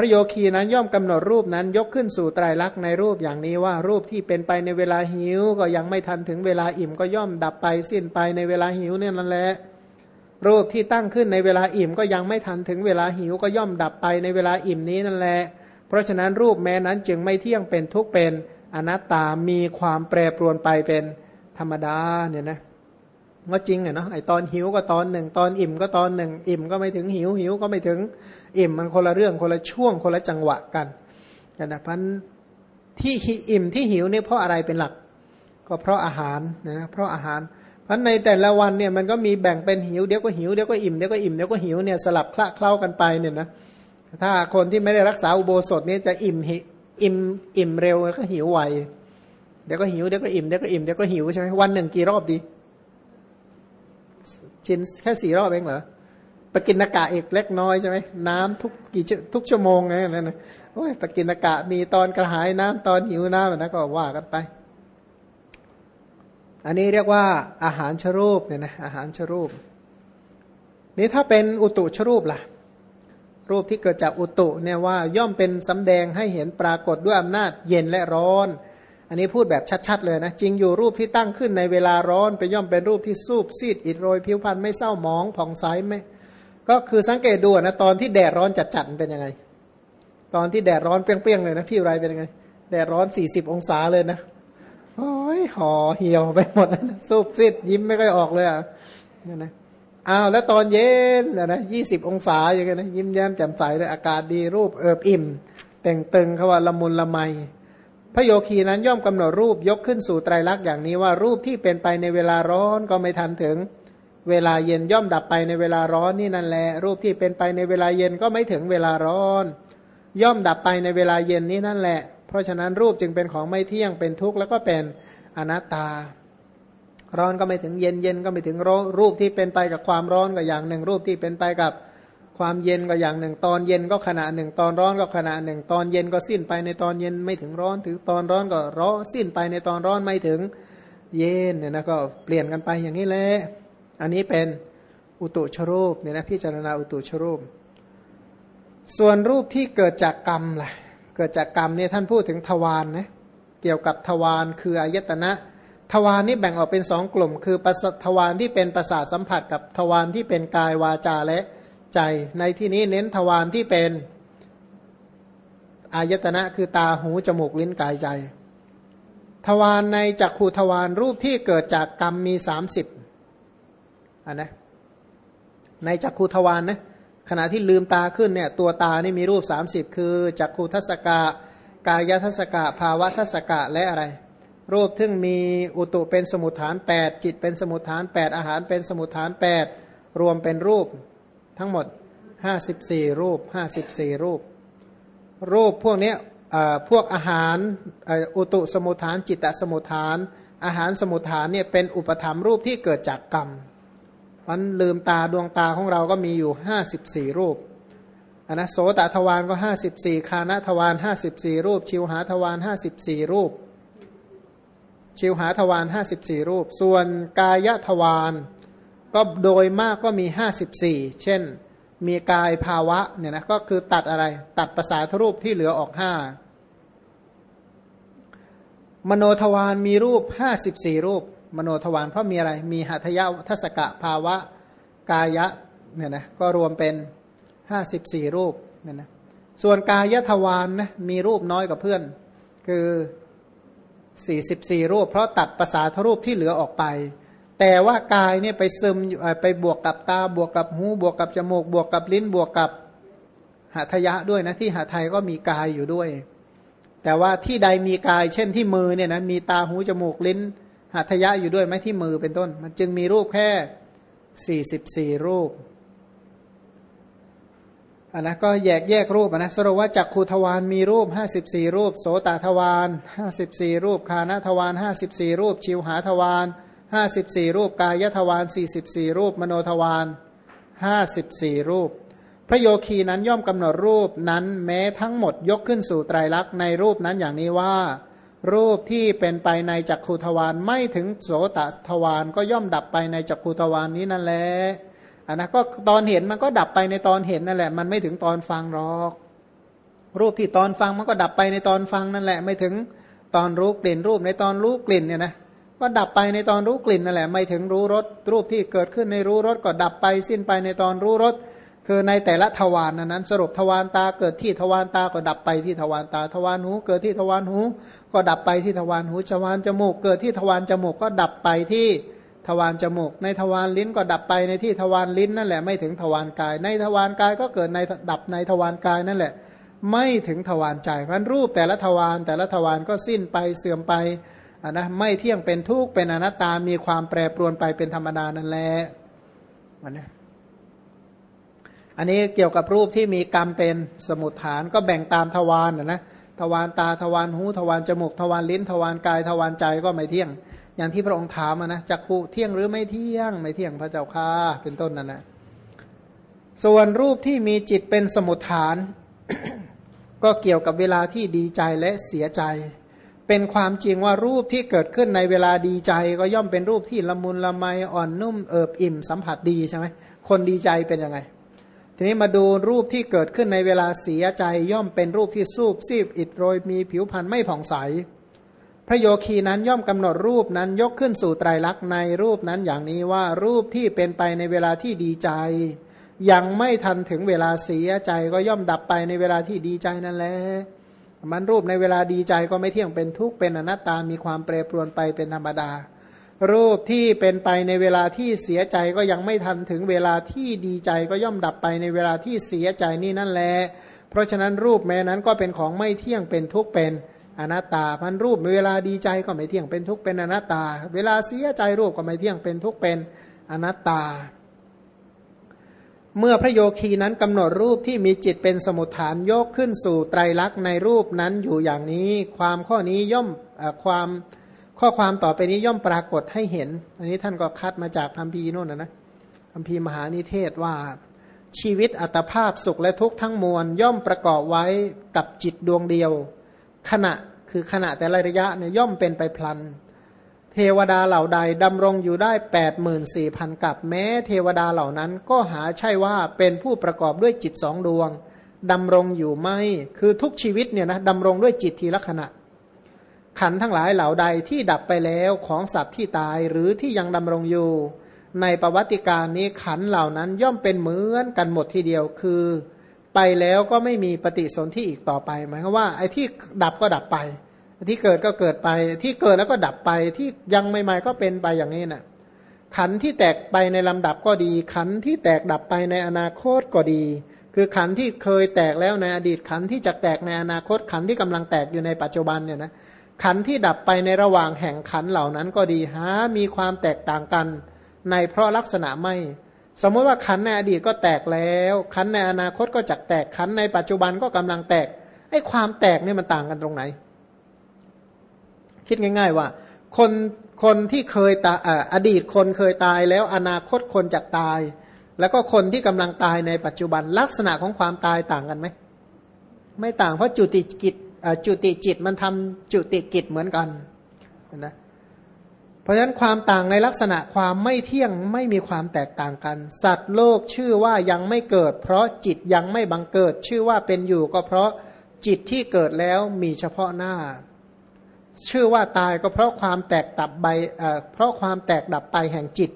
A: ระโยคีนั้นย่อมกำหนดรูปนั้นยกขึ้นสู่ไตรลักษณ์ในรูปอย่างนี้ว่ารูปที่เป็นไปในเวลาหิว ก็ยังไม่ทันถึงเวลาอิ่มก็ย่อมดับไปสิ้นไปในเวลาหิวเนี่ยนั่นแหละรูปที่ตั้งขึ้นในเวลาอิ่มก็ยังไม่ทันถึงเวลาหิวก็ย่อมดับไปในเวลาอิ่มนี้นั่นแหละเพราะฉะนั้นรูปแม้นั้นจึงไม่เที่ยงเป็นทุกเป็นอนัตตามีความแปรปรวนไปเป็นธรรมดาเนี่ยนะ ว่าจริงอะเนาะไอตอนหิวก็ตอนหนึ่ง ตอนอิ่มก็ตอนหนึ่ง อิ่มก็ไม่ถึงหิวหิวก็ไม่ถึง อิ่มมันคนละเรื่องคนละช่วงคนละจังหวะกันกันนะพันที่อิ่มที่หิวเนี่ยเพราะอะไรเป็นหลัก ก็เพราะอาหารนะนะเพราะอาหารพันในแต่ละวันเนี่ยมันก็มีแบ่งเป็นหิวเดี๋ยวก็หิวเดี๋ยวก็อิ่มเดี๋ยวก็อิ่มเดี๋ยวก็หิวเนี่ยสลับคละเคล้ากันไปเนี่ยนะถ้าคนที่ไม่ได้รักษาอุโบสถเนี่ยจะอิ่มอิ่มอิ่มเร็วก็หิวไวเดี๋ยวก็หิวเดี๋ยวก็อิ่มเดี๋ยวก็อิ่มเดี๋ยวก็หิวใช่ไหมวันหนึ่งกี่รอบดี ชินแค่สี่รอบเองเหรอปกินนากะอีกเล็กน้อยใช่ไหมน้ำทุกกี่ทุกชั่วโมงไงนั่นนะโอ้ยปกินนากะมีตอนกระหายน้ำตอนหิวน้ำนะก็ว่ากันไป อันนี้เรียกว่าอาหารชรูปเนี่ยนะอาหารชรูป นี่ถ้าเป็นอุตุชรูปล่ะ รูปที่เกิดจากอุตุเนี่ยว่าย่อมเป็นสำแดงให้เห็นปรากฏด้วยอำนาจเย็นและร้อน อันนี้พูดแบบชัดๆเลยนะ จริงอยู่รูปที่ตั้งขึ้นในเวลาร้อนไปย่อมเป็นรูปที่สูบซีดอิดโรยผิวพรรณไม่เศร้าหมองผ่องใสไม่ก็คือสังเกตดูนะตอนที่แดดร้อนจัดๆเป็นยังไง ตอนที่แดดร้อนเปรี้ยงๆเลยนะพี่ไรเป็นยังไง แดดร้อนสี่สิบองศาเลยนะโอ้ยห่อเหี่ยวไปหมดนะสูบซีดยิ้มไม่ค่อยออกเลยอะนี่นะอ้าวแล้วตอนเย็นนะนะยี่สิบองศาอย่างเงี้ยนะยิ้มแย้มแจ่มใสเลยอากาศดีรูปเอิบอิ่มแต่งตึงเขาว่าละมุนละไม พระโยคีนั้นย่อมกำหนดรูปยกขึ้นสู่ไตรลักษณ์อย่างนี้ว่ารูปที่เป็นไปในเวลาร้อนก็ไม่ทันถึง เวลาเย็นย่อมดับไปในเวลาร้อนนี่นั่นแหละรูปที่เป็นไปในเวลาเย็นก็ไม่ถึงเวลาร้อน ย่อมดับไปในเวลาเย็นนี้นั่นแหละ เพราะฉะนั้นรูปจึงเป็นของไม่เที่ยงเป็นทุกข์แล้วก็เป็นอนัตตา ร้อนก็ไม่ถึงเย็นเย็นก็ไม่ถึงรูปที่เป็นไปกับความร้อนก็อย่างหนึ่งรูปที่เป็นไปกับ ความเย็นก็อย่างหนึ่ง ตอนเย็นก็ขณะหนึ่ง ตอนร้อนก็ขณะหนึ่ง ตอนเย็นก็สิ้นไปในตอนเย็นไม่ถึงร้อนถึงตอนร้อนก็ร้อนสิ้นไปในตอนร้อนไม่ถึงเย็นเนี่ยนะก็เปลี่ยนกันไปอย่างนี้แหละอันนี้เป็นอุตุชรูปเนี่ยนะพิจารณาอุตุชรูป ส่วนรูปที่เกิดจากกรรมล่ะเกิดจากกรรมเนี่ยท่านพูดถึงทวารนนะเกี่ยวกับทวารคืออายตนะทวารนี้แบ่งออกเป็นสองกลุ่ม คือประสทวารที่เป็นประสาทสัมผัสกับทวารที่เป็นกายวาจาและ ใจในที่นี้เน้นทวารที่เป็นอายตนะคือตาหูจมูกลิ้นกายใจ ทวารในจักขูทวารรูปที่เกิดจากกรรมมีสามสิบอันนะในจักขูทวารนะขณะที่ลืมตาขึ้นเนี่ยตัวตานี่มีรูป30คือจักขูทัศกะ กายทัศกะ ภาวะทัศกะและอะไร รูปทึ่งมีอุตุเป็นสมุทฐาน 8 จิตเป็นสมุทฐาน 8 อาหารเป็นสมุทฐาน 8 รวมเป็นรูป ทั้งหมด54รูป54รูป รูปพวกนี้พวกอาหารอุตุสมุทฐาน จิตตสมุทฐาน อาหารสมุทฐานเนี่ยเป็นอุปธรรมรูปที่เกิดจากกรรมมันลืมตาดวงตาของเราก็มีอยู่ห้าสิบสี่รูปอนนะโสตทวารก็ห้าสิบสี่คานะทวารห้าสิบสี่รูป ชิวหาทวารห้าสิบสี่รูป ชิวหาทวารห้าสิบสี่รูป ส่วนกายทวาร ก็โดยมากก็มีห้าสิบสี่เช่น มีกายภาวะเนี่ยนะก็คือตัดอะไร ตัดภาษาทรูปที่เหลือออกห้ามโนทวารมีรูปห้าสิบสี่รูป มโนทวารเพราะมีอะไร มีหัตถยะทัศกะภาวะกายะเนี่ยนะก็รวมเป็นห้าสิบสี่รูปเนี่ยนะส่วนกายทวารนนะมีรูปน้อยกว่าเพื่อน คือสี่สิบสี่รูป เพราะตัดภาษาทรูปที่เหลือออกไป แต่ว่ากายเนี่ยไปซึมไปบวกกับตาบวกกับหูบวกกับจมูกบวกกับลิ้นบวกกับหัตถยะด้วยนะที่หัตถยก็มีกายอยู่ด้วย แต่ว่าที่ใดมีกายเช่นที่มือเนี่ยนะมีตาหูจมูกลิ้นหัตยะอยู่ด้วยไหมที่มือเป็นต้น มันจึงมีรูปแค่สี่สิบสี่รูปอันนะก็แยกแยกรูปนะสรุปว่าจักคูทวารมีรูปห้าสิบสี่รูป โสตทวารห้าสิบสี่รูปคานทวารห้าสิบสี่รูป ชิวหาทวาร ห้าสิบสี่รูป กายทวารสี่สิบสี่รูป มโนทวารห้าสิบสี่รูป พระโยคีนั้นย่อมกำหนดรูปนั้นแม้ทั้งหมดยกขึ้นสู่ไตรลักษณ์ในรูปนั้นอย่างนี้ว่า รูปที่เป็นไปในจักขุทวารไม่ถึงโสตทวารก็ย่อมดับไปในจักขุทวารนนี้นั่นแหละอันนะก็ตอนเห็นมันก็ดับไปในตอนเห็นนั่นแหละ มันไม่ถึงตอนฟังหรอก รูปที่ตอนฟังมันก็ดับไปในตอนฟังนั่นแหละ ไม่ถึงตอนรู้กลิ่นรูปในตอนรู้กลิ่นเนี่ยนะ ก็ดับไปในตอนรู้กลิ่นนั่นแหละ ไม่ถึงรู้รสรูปที่เกิดขึ้นในรู้รสก็ดับไปสิ้นไปในตอนรู้รสคือในแต่ละทวารนนั้น สรุปทวารตาเกิดที่ทวารตาก็ดับไปที่ทวารตา ทวารหูเกิดที่ทวารหู ก็ดับไปที่ทวารหูทวารจมูก เกิดที่ทวารจมูกก็ดับไปที่ทวารจมูก ในทวารลิ้นก็ดับไปในที่ทวารลิ้นนั่นแหละไม่ถึงทวารกาย ในทวารกายก็เกิดในดับในทวารกายนั่นแหละ ไม่ถึงทวารใจเพราะรูปแต่ละทวารแต่ละทวารก็สิ้นไปเสื่อมไปะนะไม่เที่ยงเป็นทุกข์เป็นอนัตตามีความแปรปรวนไปเป็นธรรมดานั่นแหละมันนะอันนี้เกี่ยวกับรูปที่มีกรรมเป็นสมุทฐานก็แบ่งตามทวารนนะทวารตาทวารหูทวารจมูกทวารลิ้นทวารกายทวารใจก็ไม่เที่ยง อย่างที่พระองค์ถามนะจักขุเที่ยงหรือไม่เที่ยงไม่เที่ยงพระเจ้าค่าเป็นต้นนั่นนะส่วนรูปที่มีจิตเป็นสมุทฐาน ก็เกี่ยวกับเวลาที่ดีใจและเสียใจ เป็นความจริงว่ารูปที่เกิดขึ้นในเวลาดีใจ ก็ย่อมเป็นรูปที่ละมุนละไมอ่อนนุ่มเอิบอิ่มสัมผัสดีใช่ไหมคนดีใจเป็นยังไง ทีนี้มาดูรูปที่เกิดขึ้นในเวลาเสียใจ ย่อมเป็นรูปที่สูบซีบอิดโรยมีผิวพรรณไม่ผ่องใส พระโยคีนั้นย่อมกำหนดรูปนั้นยกขึ้นสู่ไตรลักษณ์ในรูปนั้นอย่างนี้ว่ารูปที่เป็นไปในเวลาที่ดีใจ ยังไม่ทันถึงเวลาเสียใจก็ย่อมดับไปในเวลาที่ดีใจนั่นแหละ มันรูปในเวลาดีใจก็ไม่เที่ยงเป็นทุกข์เป็นอนัตตา มีความแปรปรวนไปเป็นธรรมดา รูปที่เป็นไปในเวลาที่เสียใจก็ยังไม่ทันถึงเวลาที่ดีใจก็ย่อมดับไปในเวลาที่เสียใจนี่นั่นแหละเพราะฉะนั้นรูปแม้นั้นก็เป็นของไม่เที่ยงเป็นทุกข์เป็นอนัตตาพันรูปเวลาดีใจก็ไม่เที่ยงเป็นทุกข์เป็นอนัตตา เวลาเสียใจรูปก็ไม่เที่ยงเป็นทุกข์เป็นอนัตตา เมื่อพระโยคีนั้นกำหนดรูปที่มีจิตเป็นสมุทฐานยกขึ้นสู่ไตรลักษณ์ในรูปนั้นอยู่อย่างนี้ ความข้อนี้ย่อมอความข้อความต่อไปนี้ย่อมปรากฏให้เห็น อันนี้ท่านก็คัดมาจากคัมภีร์โน่นนะนะคัมภีร์มหานิเทศว่าชีวิตอัตภาพสุขและทุกข์ทั้งมวลย่อมประกอบไว้กับจิตดวงเดียว ขณะคือขณะแต่ละระยะเนี่ยย่อมเป็นไปพลัน เทวดาเหล่าใดดำรงอยู่ได้แปดหมื่นสี่พันกับแม้ เทวดาเหล่านั้นก็หาใช่ว่าเป็นผู้ประกอบด้วยจิตสองดวงดำรงอยู่ไม่คือทุกชีวิตเนี่ยนะดำรงด้วยจิตทีละขณะ ขันทั้งหลายเหล่าใดที่ดับไปแล้วของสัตว์ที่ตายหรือที่ยังดำรงอยู่ ในประวัติการนี้ขันเหล่านั้นย่อมเป็นเหมือนกันหมดทีเดียวคือ ไปแล้วก็ไม่มีปฏิสนธิอีกต่อไปหมายความว่าไอ้ที่ดับก็ดับไป ที่เกิดก็เกิดไป ที่เกิดแล้วก็ดับไป ที่ยังใหม่ ๆ ก็เป็นไปอย่างนี้นะ่ะ ขันที่แตกไปในลำดับก็ดี ขันที่แตกดับไปในอนาคตก็ดี คือขันที่เคยแตกแล้วในอดีต ขันที่จะแตกในอนาคต ขันที่กำลังแตกอยู่ในปัจจุบันเนี่ยนะ ขันที่ดับไปในระหว่างแห่งขันเหล่านั้นก็ดีหามีความแตกต่างกัน ในเพราะลักษณะไม่ สมมติว่าขันในอดีตก็แตกแล้ว ขันในอนาคตก็จักแตก ขันในปัจจุบันก็กำลังแตก ไอ้ความแตกเนี่ยมันต่างกันตรงไหน คิดง่าย ๆ ว่า คนคนที่เคยตาอดีตคนเคยตายแล้วอนาคตคนจะตาย แล้วก็คนที่กำลังตายในปัจจุบันลักษณะของความตายต่างกันไหมไม่ต่างเพราะจุติกิจจุติจิตมันทำจุติกิจเหมือนกันนะเพราะฉะนั้นความต่างในลักษณะความไม่เที่ยงไม่มีความแตกต่างกัน สัตว์โลกชื่อว่ายังไม่เกิด เพราะจิตยังไม่บังเกิด ชื่อว่าเป็นอยู่ก็เพราะจิตที่เกิดแล้วมีเฉพาะหน้า ชื่อว่าตายก็เพราะความแตกดับไปเพราะความแตกดับไปแห่งจิต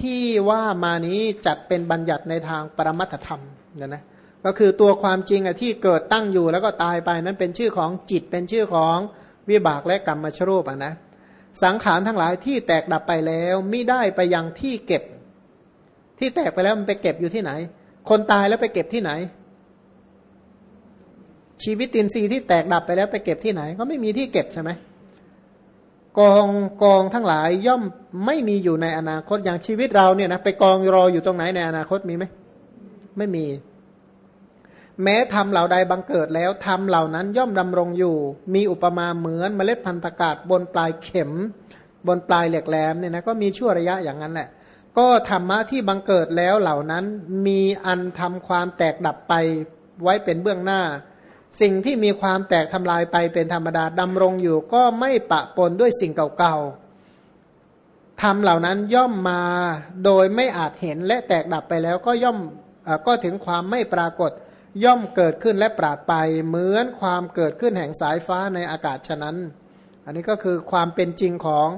A: ที่ว่ามานี้จัดเป็นบัญญัติในทางปรมัตธรรมเนี่ยนะก็คือตัวความจริงอะที่เกิดตั้งอยู่แล้วก็ตายไปนั้นเป็นชื่อของจิตเป็นชื่อของวิบากและกรรมชรูปอะนะสังขารทั้งหลายที่แตกดับไปแล้วไม่ได้ไปยังที่เก็บ ที่แตกไปแล้วมันไปเก็บอยู่ที่ไหน คนตายแล้วไปเก็บที่ไหน ชีวิตตินทรีย์ที่แตกดับไปแล้วไปเก็บที่ไหน ก็ไม่มีที่เก็บใช่ไหม กองกองทั้งหลายย่อมไม่มีอยู่ในอนาคตอย่างชีวิตเราเนี่ยนะไปกองรออยู่ตรงไหนในอนาคตมีไหมไม่มี แม้ทำเหล่าใดบังเกิดแล้วทำเหล่านั้นย่อมดำรงอยู่ มีอุปมาเหมือนเมล็ดพันธุ์ประกาศบนปลายเข็ม บนปลายเหล็กแหลมเนี่ยนะก็มีชั่วระยะอย่างนั้นแหละก็ธรรมะที่บังเกิดแล้วเหล่านั้นมีอันทำความแตกดับไปไว้เป็นเบื้องหน้า สิ่งที่มีความแตกทำลายไปเป็นธรรมดาดำรงอยู่ก็ไม่ปะปนด้วยสิ่งเก่าๆทำเหล่านั้นย่อมมาโดยไม่อาจเห็นและแตกดับไปแล้วก็ย่อมก็ถึงความไม่ปรากฏ ย่อมเกิดขึ้นและปราดไป เหมือนความเกิดขึ้นแห่งสายฟ้าในอากาศฉะนั้น อันนี้ก็คือความเป็นจริงของ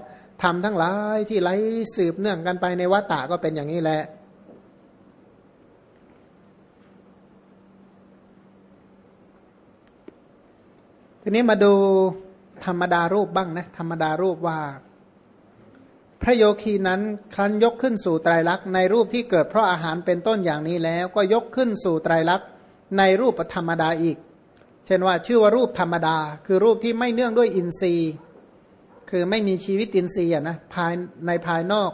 A: ธรรมทั้งหลายที่ไหลสืบเนื่องกันไปในวัฏฏะก็เป็นอย่างนี้แหละ ทีนี้มาดูธรรมดารูปบ้างนะธรรมดารูปว่า พระโยคีนั้นครั้นยกขึ้นสู่ไตรลักษณ์ในรูปที่เกิดเพราะอาหารเป็นต้นอย่างนี้แล้ว ก็ยกขึ้นสู่ไตรลักษณ์ในรูปธรรมดาอีก เช่นว่าชื่อว่ารูปธรรมดา คือรูปที่ไม่เนื่องด้วยอินทรีย์ คือไม่มีชีวิตอินทรีย์นะภายในภายนอก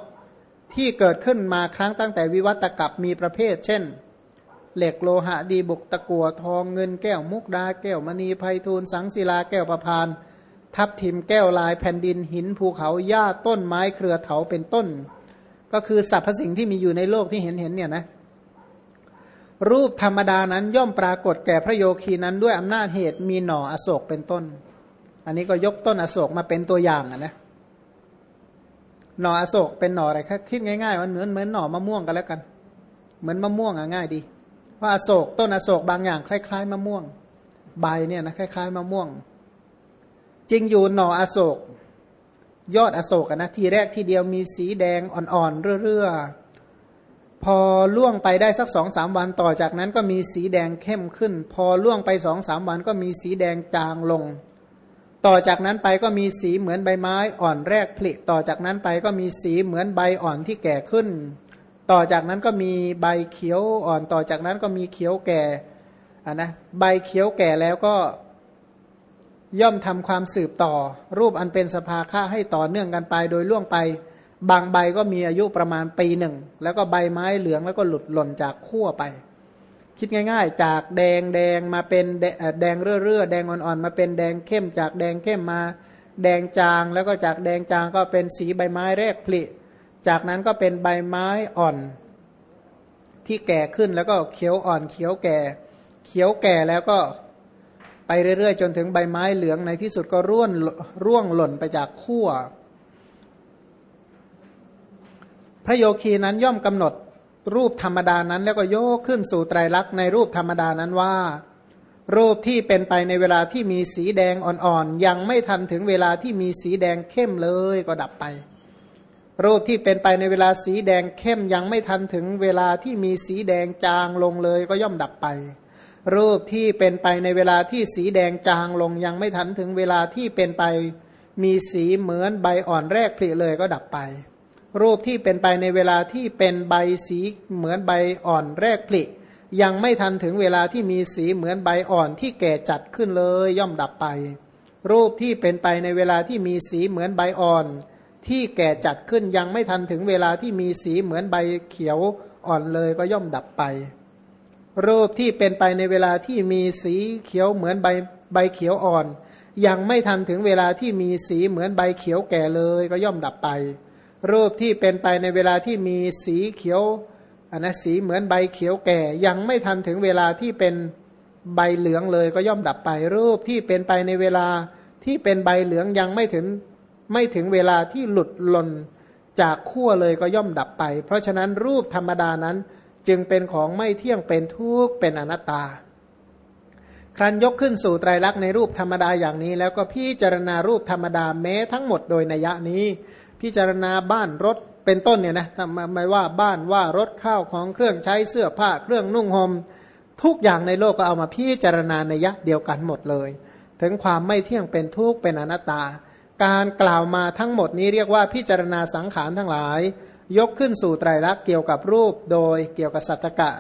A: ที่เกิดขึ้นมาครั้งตั้งแต่วิวัตกับมีประเภท เช่น เหล็กโลหะดีบุกตะกัวทองเงินแก้วมุกดา แก้วมณีไพทูลสังศิลาแก้วประพาน ทับทิมแก้วลายแผ่นดินหินภูเขาหญ้าต้นไม้เครือเถาเป็นต้น ก็คือสรรพสิ่งที่มีอยู่ในโลกที่เห็นเห็นเนี่ยนะรูปธรรมดานั้นย่อมปรากฏแก่พระโยคีนั้นด้วยอำนาจเหตุมีหน่ออโศกเป็นต้น อันนี้ก็ยกต้นอโศกมาเป็นตัวอย่างนะหน่ออโศกเป็นหน่ออะไรครับคิดง่ายๆว่าเหมือนเหมือนหน่อมะม่วงกันแล้วกัน เหมือนมะม่วงอะง่ายดี ว่าอโศกต้นอโศกบางอย่างคล้าย ๆ มะม่วง ใบเนี่ยนะคล้าย ๆ มะม่วง จริงอยู่หน่ออโศก ยอดอโศกนะทีแรกทีเดียวมีสีแดงอ่อนๆเรื่อๆพอล่วงไปได้สักสองสามวันต่อจากนั้นก็มีสีแดงเข้มขึ้น พอล่วงไปสองสามวันก็มีสีแดงจางลง ต่อจากนั้นไปก็มีสีเหมือนใบไม้อ่อนแรกผลิต่อจากนั้นไปก็มีสีเหมือนใบอ่อนที่แก่ขึ้น ต่อจากนั้นก็มีใบเขียวอ่อนต่อจากนั้นก็มีเขียวแก่อ่านะใบเขียวแก่แล้วก็ย่อมทำความสืบต่อ รูปอันเป็นสภาค่าให้ต่อเนื่องกันไปโดยล่วงไป บางใบก็มีอายุประมาณปีหนึ่ง แล้วก็ใบไม้เหลืองแล้วก็หลุดหล่นจากขั้วไป คิดง่าย ๆ จากแดงแดงมาเป็นแดงเรื่อๆแดงอ่อนๆมาเป็นแดงเข้มจากแดงเข้มมา แดงจางแล้วก็จากแดงจางก็เป็นสีใบไม้แรกผลิ จากนั้นก็เป็นใบไม้อ่อนที่แก่ขึ้นแล้วก็เขียวอ่อนเขียวแก่ เขียวแก่แล้วก็ไปเรื่อยๆ จนถึงใบไม้เหลืองในที่สุดก็ร่วนร่วงหล่นไปจากขั้ว พระโยคีนั้นย่อมกำหนดรูปธรรมดานั้น แล้วก็โยกขึ้นสู่ไตรลักษณ์ในรูปธรรมดานั้นว่า รูปที่เป็นไปในเวลาที่มีสีแดงอ่อนๆ ยังไม่ทันถึงเวลาที่มีสีแดงเข้มเลยก็ดับไป รูปที่เป็นไปในเวลาสีแดงเข้มยังไม่ทันถึงเวลาที่มีสีแดงจางลงเลยก็ย่อมดับไป รูปที่เป็นไปในเวลาที่สีแดงจางลงยังไม่ทันถึงเวลาที่เป็นไป มีสีเหมือนใบอ่อนแรกผลิเลยก็ดับไป รูปที่เป็นไปในเวลาที่เป็นใบสีเหมือนใบอ่อนแรกผลิยังไม่ทันถึงเวลาที่มีสีเหมือนใบอ่อนที่แก่จัดขึ้นเลยย่อมดับไป รูปที่เป็นไปในเวลาที่มีสีเหมือนใบอ่อน ที่แก่จัดขึ้นยังไม่ทันถึงเวลาที่มีสีเหมือนใบเขียวอ่อนเลยก็ย่อมดับไป รูปที่เป็นไปในเวลาที่มีสีเขียวเหมือนใบใบเขียวอ่อน ยังไม่ทันถึงเวลาที่มีสีเหมือนใบเขียวแก่เลยก็ย่อมดับไป รูปที่เป็นไปในเวลาที่มีสีเขียวอันนะสีเหมือนใบเขียวแก่ ยังไม่ทันถึงเวลาที่เป็นใบเหลืองเลยก็ย่อมดับไป รูปที่เป็นไปในเวลาที่เป็นใบเหลืองยังไม่ถึง ไม่ถึงเวลาที่หลุดหล่นจากขั้วเลยก็ย่อมดับไป เพราะฉะนั้นรูปธรรมดานั้นจึงเป็นของไม่เที่ยงเป็นทุกข์เป็นอนัตตา ครั้นยกขึ้นสู่ไตรลักษณ์ในรูปธรรมดาอย่างนี้ แล้วก็พิจารณารูปธรรมดาแม้ทั้งหมดโดยนัยะนี้ พิจารณาบ้านรถเป็นต้นเนี่ยนะไม่ว่าบ้านว่ารถข้าวของเครื่องใช้เสื้อผ้าเครื่องนุ่งหม่มทุกอย่างในโลกก็เอามาพิจารณาในยะเดียวกันหมดเลย ถึงความไม่เที่ยงเป็นทุกข์เป็นอนัตตา การกล่าวมาทั้งหมดนี้เรียกว่าพิจารณาสังขารทั้งหลาย ยกขึ้นสู่ไตรลักษณ์เกี่ยวกับรูปโดยเกี่ยวกับสัตตกะ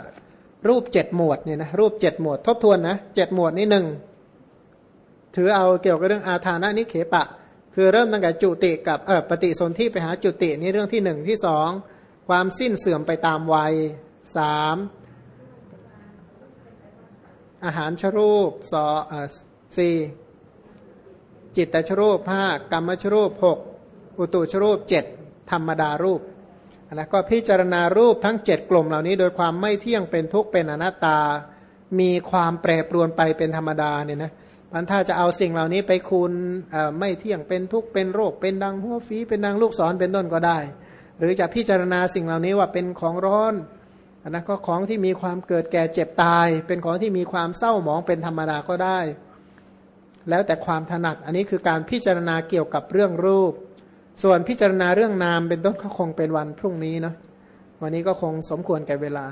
A: รูปเจ็ดหมวดเนี่ยนะรูปเจ็ดหมวด ทบทวนนะเจ็ดหมวดนี้หนึ่งถือเอาเกี่ยวกับเรื่องอาธานะนิเขปะ คือเริ่มตั้งแต่จุติกับเออปฏิสนธิไปหาจุตินี่เรื่องที่หนึ่งที่สองความสิ้นเสื่อมไปตามวัยสามอาหารชรูปสอสี่ จิตตชรูปห้ากรรมชรูปหกอุตุชรูปเจ็ดธรรมดารูปนะก็พิจารณารูปทั้งเจ็ดกลุ่มเหล่านี้ โดยความไม่เที่ยงเป็นทุกข์เป็นอนัตตา มีความแปรปรวนไปเป็นธรรมดาเนี่ยนะมันถ้าจะเอาสิ่งเหล่านี้ไปคูณไม่เที่ยงเป็นทุกข์เป็นโรค เป็นดังหัวฝีเป็นดังลูกศรเป็นต้นก็ได้ หรือจะพิจารณาสิ่งเหล่านี้ว่าเป็นของร้อนนนั้นก็ของที่มีความเกิดแก่เจ็บตาย เป็นของที่มีความเศร้าหมองเป็นธรรมดาก็ได้ แล้วแต่ความถนัดอันนี้คือการพิจารณาเกี่ยวกับเรื่องรูป ส่วนพิจารณาเรื่องนามเป็นต้นก็คงเป็นวันพรุ่งนี้เนาะวันนี้ก็คงสมควรแก่เวลา